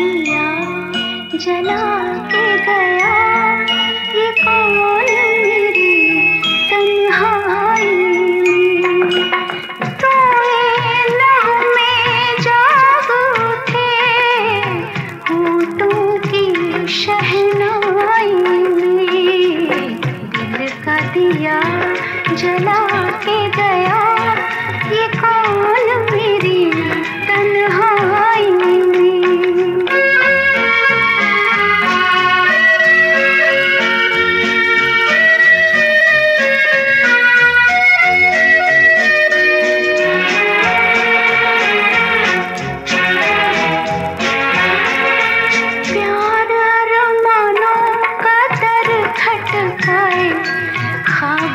दिया जला के गया। ये कौन मेरी तन्हाई? की शहनाई। दिल का दिया जला के गया।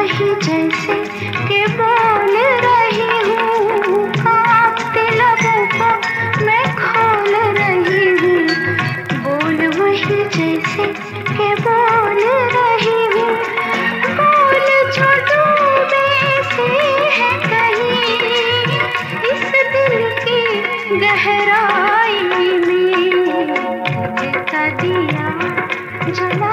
वही जैसे के बोल रही हूँ। मैं खोल रही हूँ। बोल वही जैसे के बोल रही हूँ। बोल है कहीं इस दिल की गहराई में। दिया जला